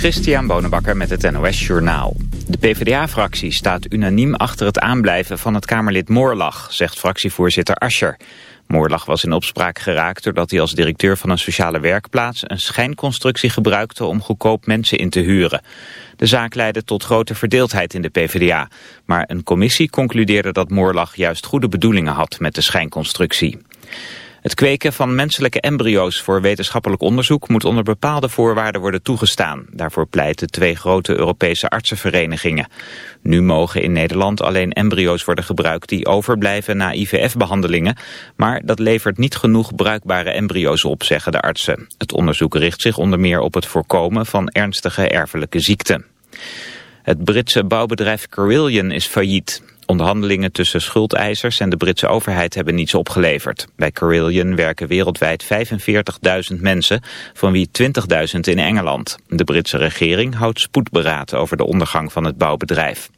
Christian Bonenbakker met het NOS Journaal. De PvdA-fractie staat unaniem achter het aanblijven van het Kamerlid Moorlag, zegt fractievoorzitter Ascher. Moorlag was in opspraak geraakt doordat hij als directeur van een sociale werkplaats een schijnconstructie gebruikte om goedkoop mensen in te huren. De zaak leidde tot grote verdeeldheid in de PvdA, maar een commissie concludeerde dat Moorlag juist goede bedoelingen had met de schijnconstructie. Het kweken van menselijke embryo's voor wetenschappelijk onderzoek moet onder bepaalde voorwaarden worden toegestaan. Daarvoor pleiten twee grote Europese artsenverenigingen. Nu mogen in Nederland alleen embryo's worden gebruikt die overblijven na IVF-behandelingen. Maar dat levert niet genoeg bruikbare embryo's op, zeggen de artsen. Het onderzoek richt zich onder meer op het voorkomen van ernstige erfelijke ziekten. Het Britse bouwbedrijf Carillion is failliet. Onderhandelingen tussen schuldeisers en de Britse overheid hebben niets opgeleverd. Bij Carillion werken wereldwijd 45.000 mensen, van wie 20.000 in Engeland. De Britse regering houdt spoedberaad over de ondergang van het bouwbedrijf.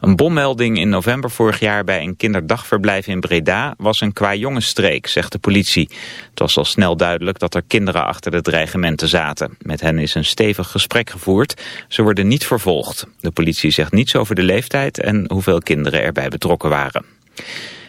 Een bommelding in november vorig jaar bij een kinderdagverblijf in Breda was een kwajongensstreek, zegt de politie. Het was al snel duidelijk dat er kinderen achter de dreigementen zaten. Met hen is een stevig gesprek gevoerd. Ze worden niet vervolgd. De politie zegt niets over de leeftijd en hoeveel kinderen erbij betrokken waren.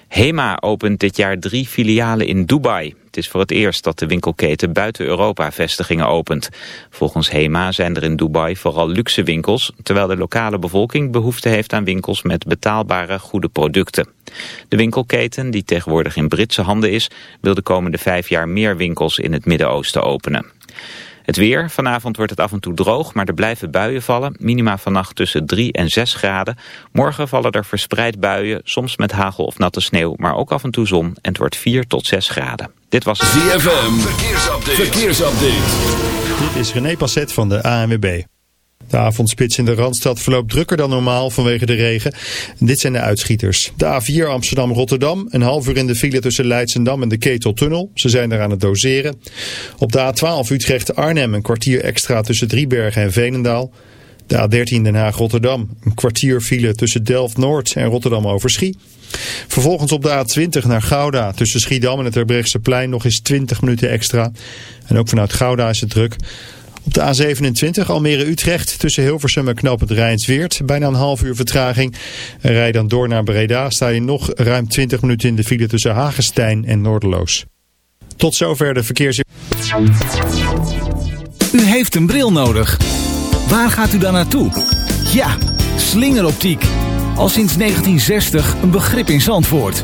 HEMA opent dit jaar drie filialen in Dubai. Het is voor het eerst dat de winkelketen buiten Europa vestigingen opent. Volgens HEMA zijn er in Dubai vooral luxe winkels... terwijl de lokale bevolking behoefte heeft aan winkels met betaalbare goede producten. De winkelketen, die tegenwoordig in Britse handen is... wil de komende vijf jaar meer winkels in het Midden-Oosten openen. Het weer, vanavond wordt het af en toe droog, maar er blijven buien vallen. Minima vannacht tussen 3 en 6 graden. Morgen vallen er verspreid buien, soms met hagel of natte sneeuw, maar ook af en toe zon. En het wordt 4 tot 6 graden. Dit was ZFM, verkeersupdate. verkeersupdate. Dit is René Passet van de ANWB. De avondspits in de Randstad verloopt drukker dan normaal vanwege de regen. Dit zijn de uitschieters. De A4 Amsterdam-Rotterdam, een half uur in de file tussen Leidsendam en de Keteltunnel. Ze zijn daar aan het doseren. Op de A12 Utrecht-Arnhem een kwartier extra tussen Driebergen en Veenendaal. De A13 Den Haag-Rotterdam, een kwartier file tussen Delft-Noord en Rotterdam-Overschie. Vervolgens op de A20 naar Gouda tussen Schiedam en het plein nog eens 20 minuten extra. En ook vanuit Gouda is het druk. Op de A27 Almere-Utrecht tussen Hilversum en Knoop het Rijnsweert. Bijna een half uur vertraging. En rij dan door naar Breda sta je nog ruim 20 minuten in de file tussen Hagestein en Noorderloos. Tot zover de verkeers... U heeft een bril nodig. Waar gaat u dan naartoe? Ja, slingeroptiek. Al sinds 1960 een begrip in Zandvoort.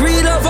Greed of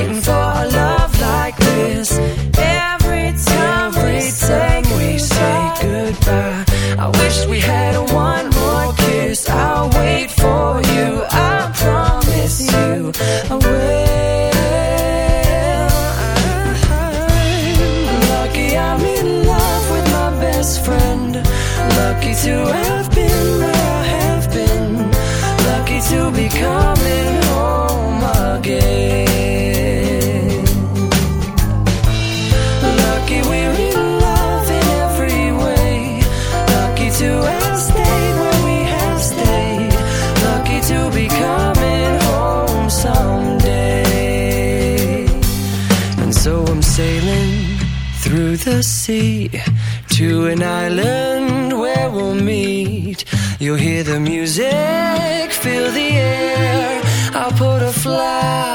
waiting for You hear the music, feel the air. I'll put a flower.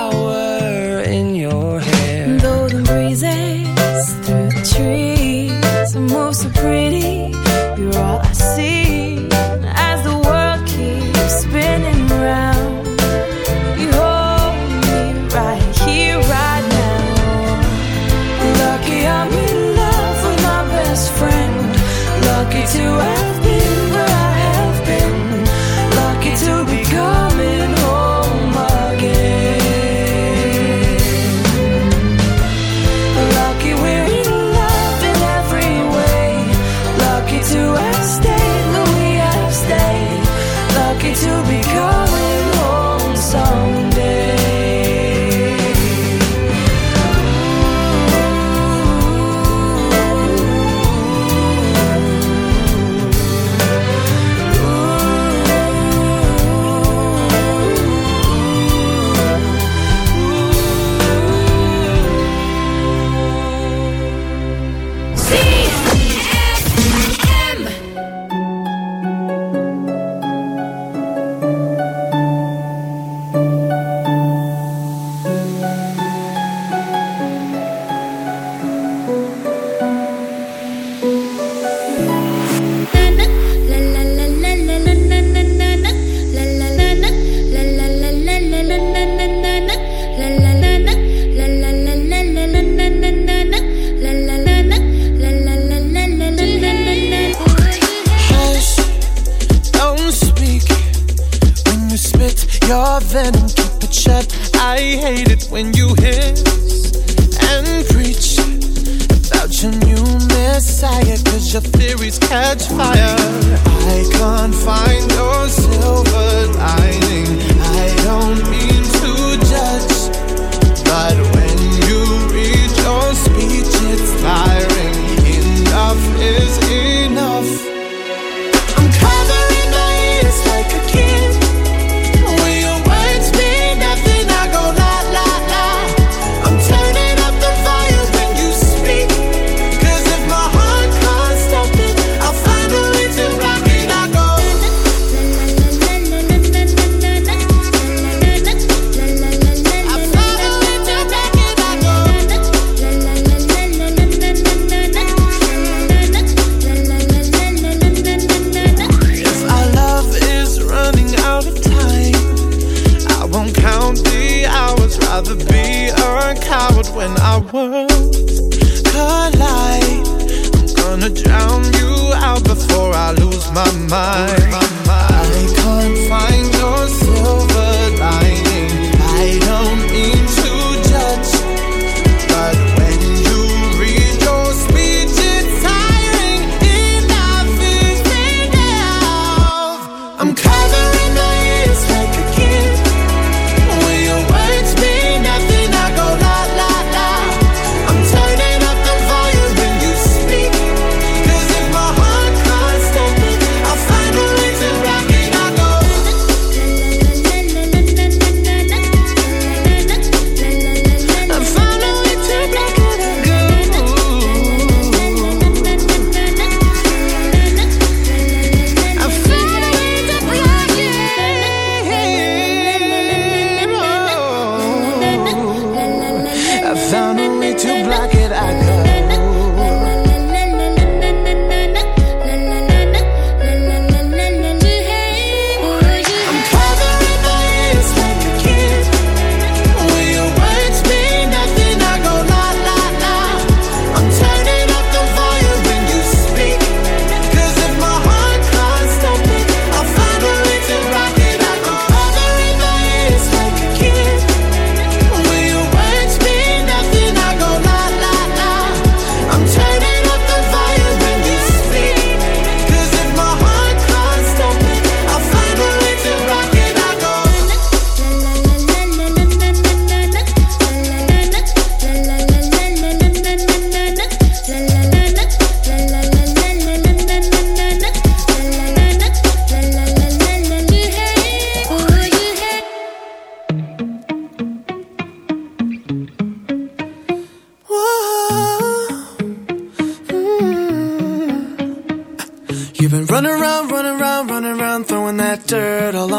out when our worlds collide. I'm gonna drown you out before I lose my mind. My mind. I can't find your silver lining. I don't.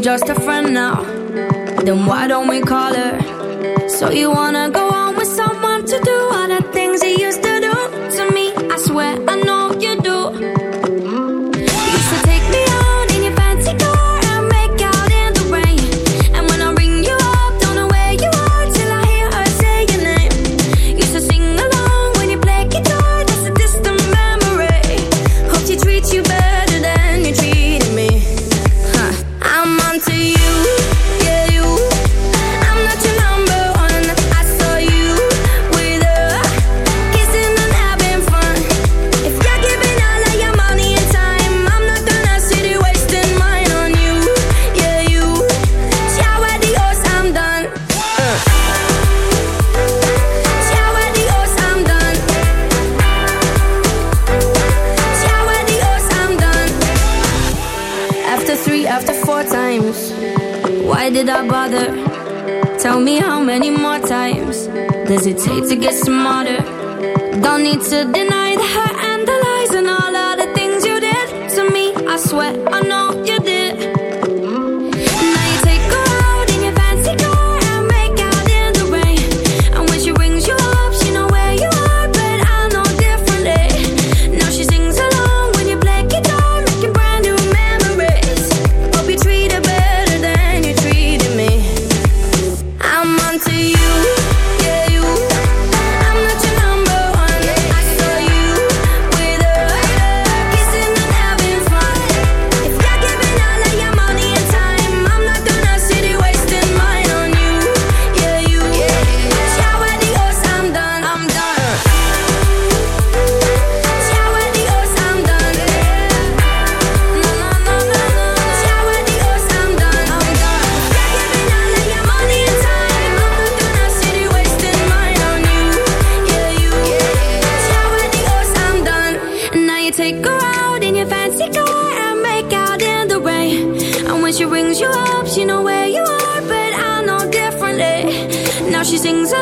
just a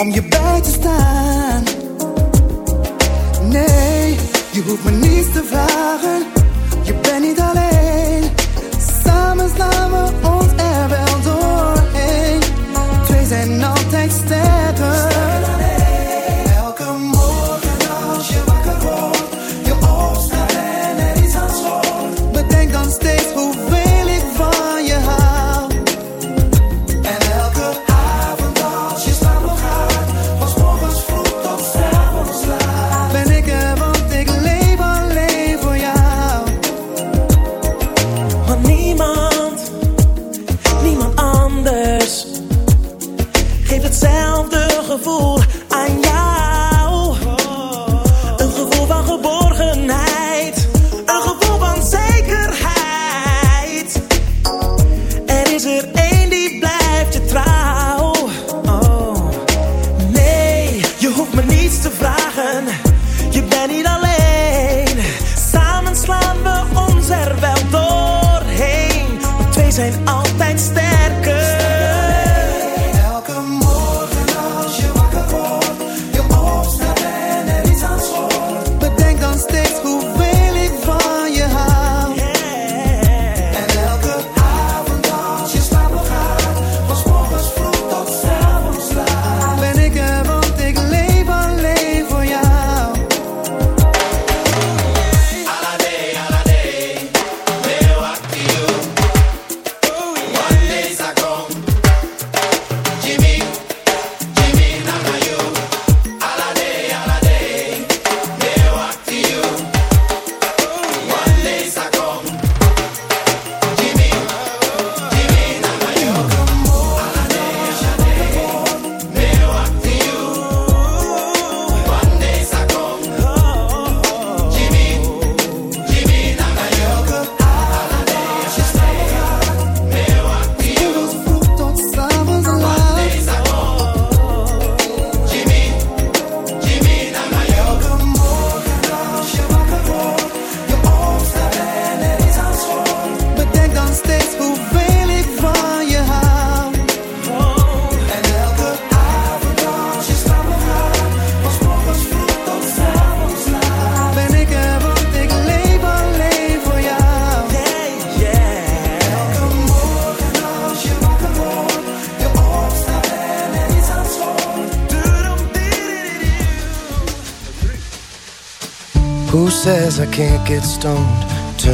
om je bij te staan. Nee, je hoeft me niets te vragen.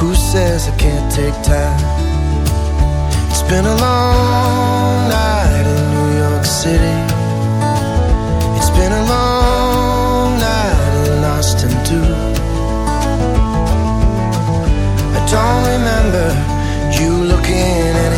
Who says I can't take time? It's been a long night in New York City. It's been a long night in Austin too. I don't remember you looking any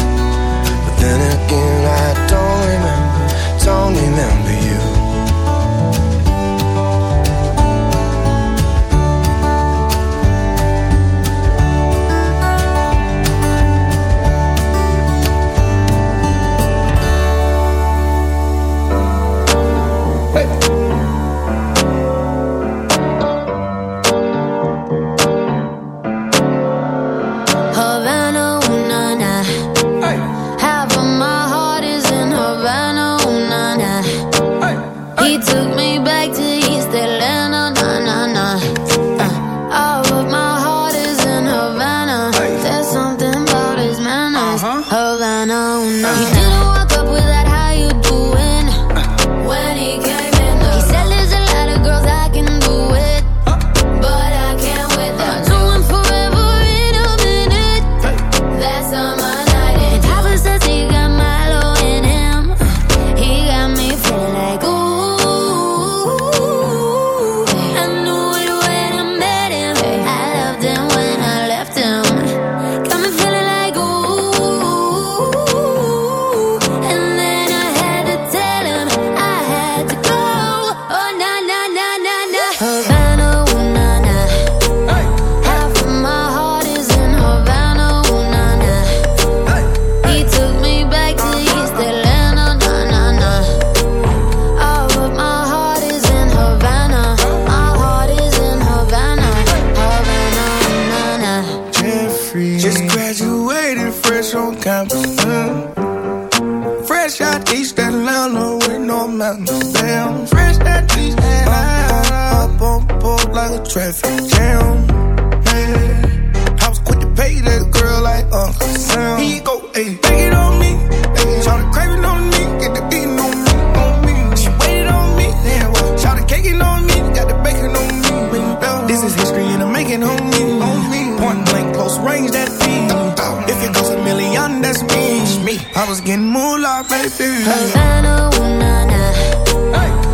Again, I don't remember, don't remember history and I'm making on me. Me. Point blank, close range, that feed. If it goes a million, that's me. me. I was getting moolah, baby. Havana, ooh na na. Half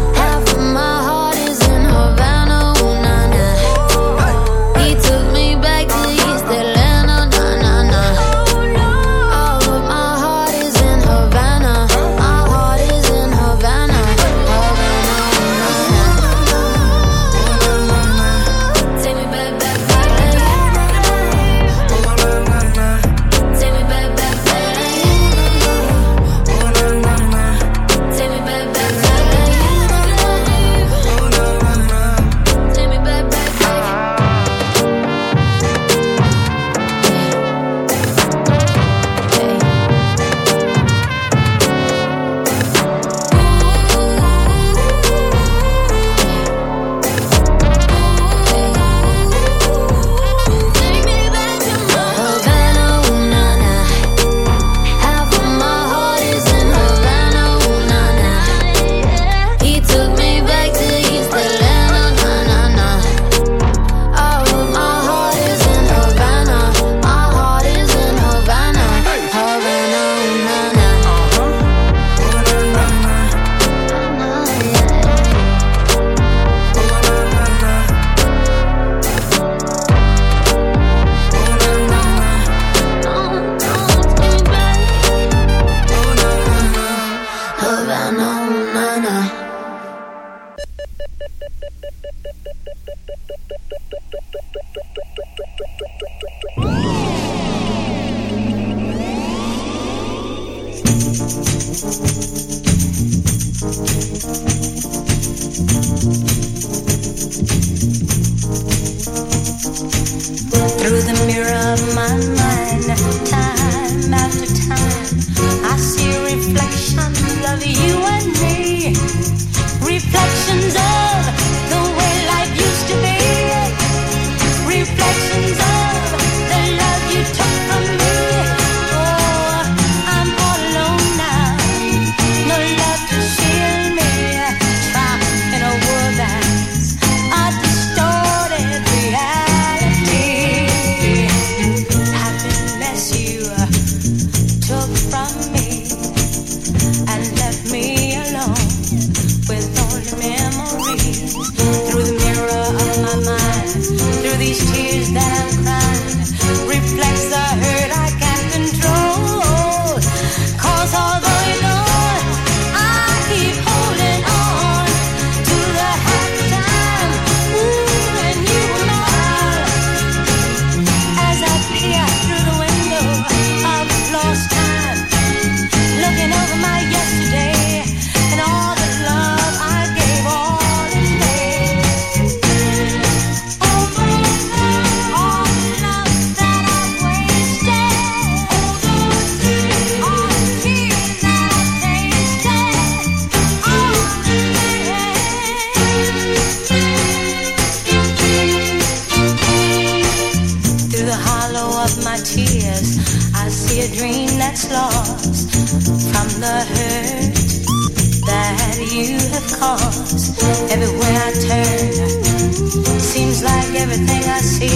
see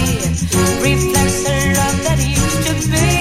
reflects the love that used to be.